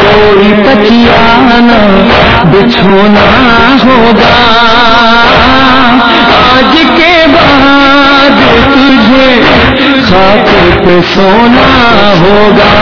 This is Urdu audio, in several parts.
کوئی پچیانا بچھونا ہوگا۔ آج کے بعد تجھے خاک پہ سونا ہوگا۔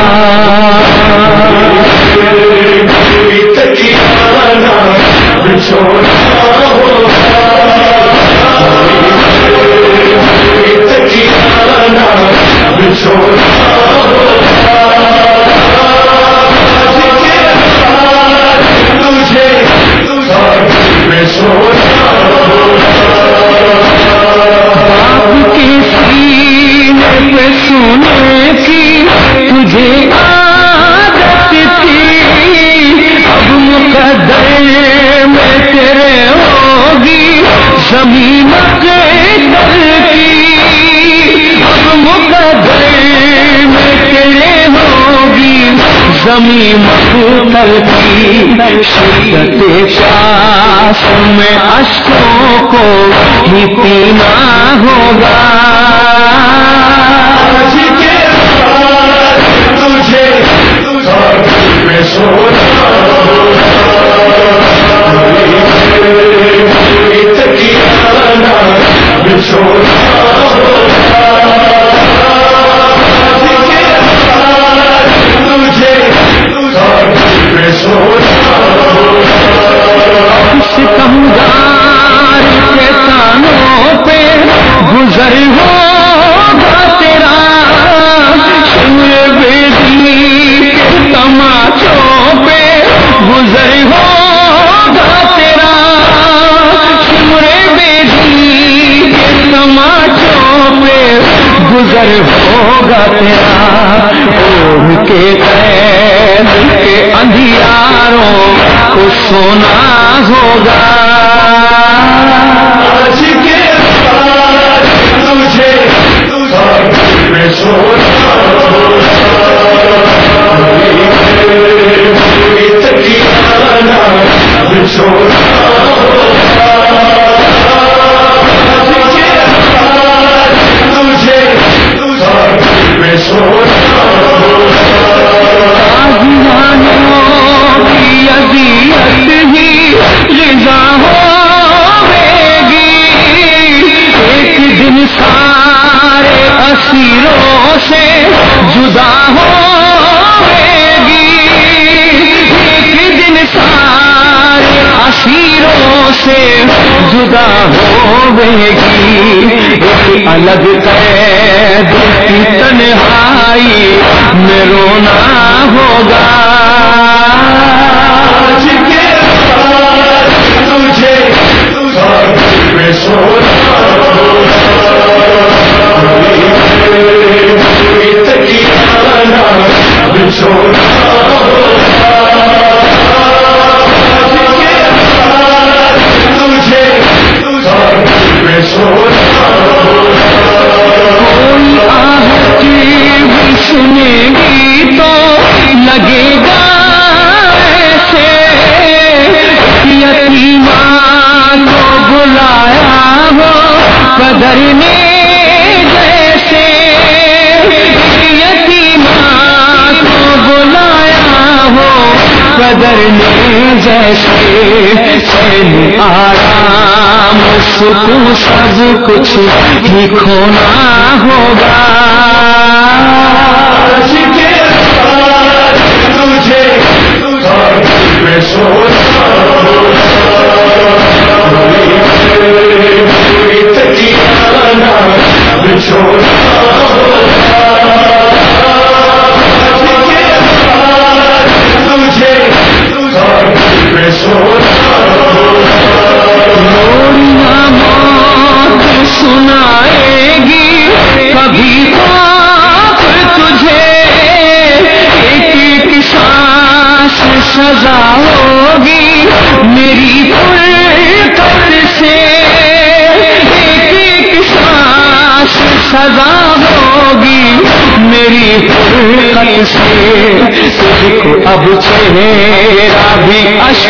زمین کی شدت پیاس میں اشکوں کو ہی پینا ہوگا۔ ہوگا تیرا کے قید کے اندھیاروں کو سونا ہوگا۔ جدا گی الگ قید کی تنہائی میں رونا ہوگا۔ جیسے آرام سکون سب کچھ ہی کھونا ہوگا۔ سزا ہوگی میری سے۔ سزا ہوگی میری پوری سے۔ اب چہرہ بھی اشک